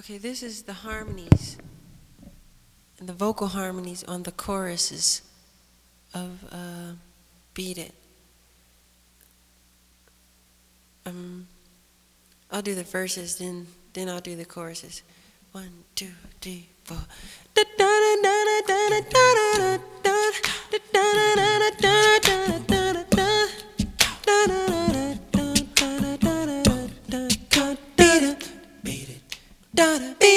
Okay, this is the harmonies and the vocal harmonies on the choruses of uh, Beat It. Um, I'll do the verses, then then I'll do the choruses. One, two, three, four.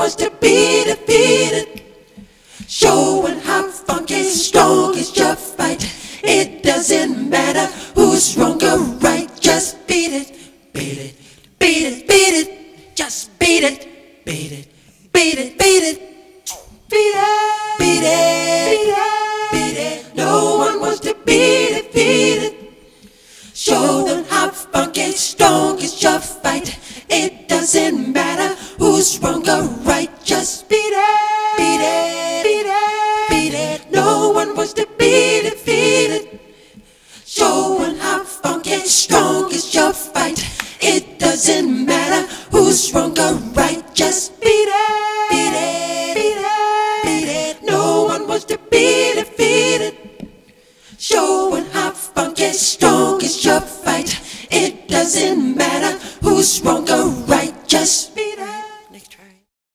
Wants to be defeated. Showing how funky strong is your fight. It doesn't matter who's wrong or right, just beat it, beat it, beat it, beat it, just beat it, beat it, beat it, beat it, beat it, beat it, beat it. No one wants to be defeated. Show them how funky strong is your fight. It doesn't matter who's wrong or right, it. No one wants to be defeated. Showing how funky strong is your fight. It doesn't matter who's wrong or right, just beat it, beat it, beat it, beat it. No one wants to beat it. Showing how funky strong is your fight. It doesn't matter who's wrong or right,